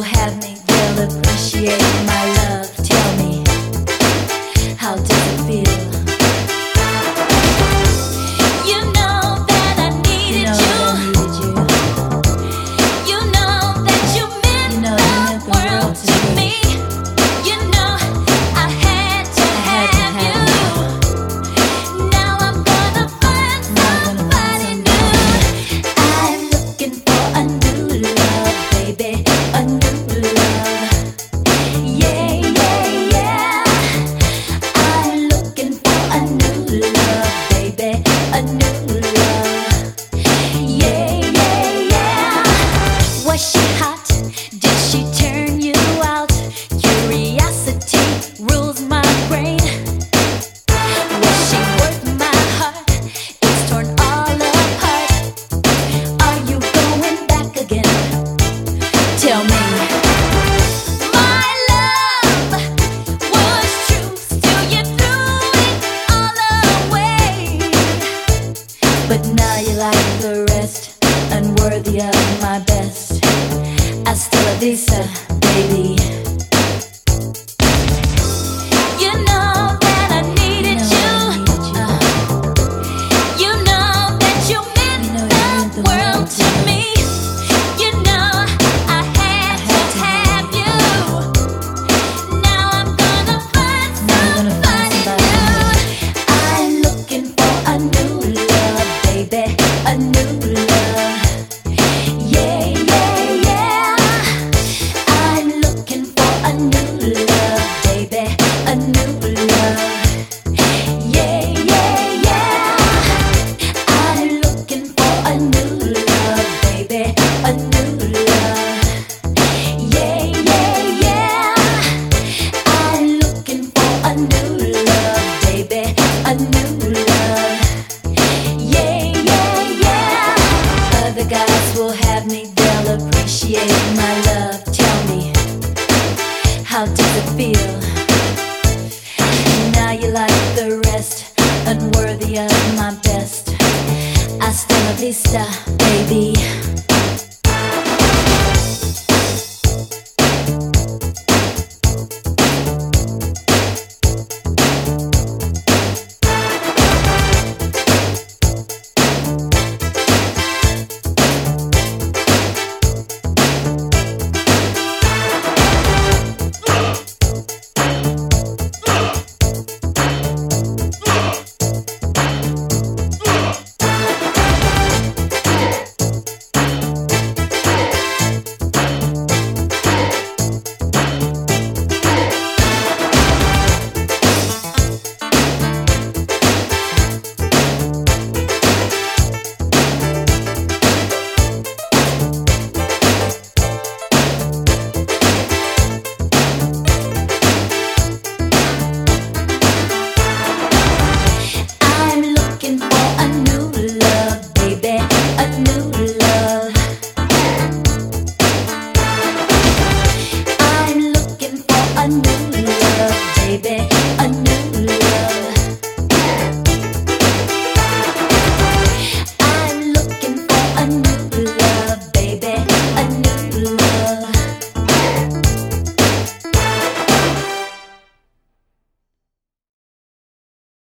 will me. But now you're like the rest, unworthy of my best. Hasta la vista, baby. Vista, baby. you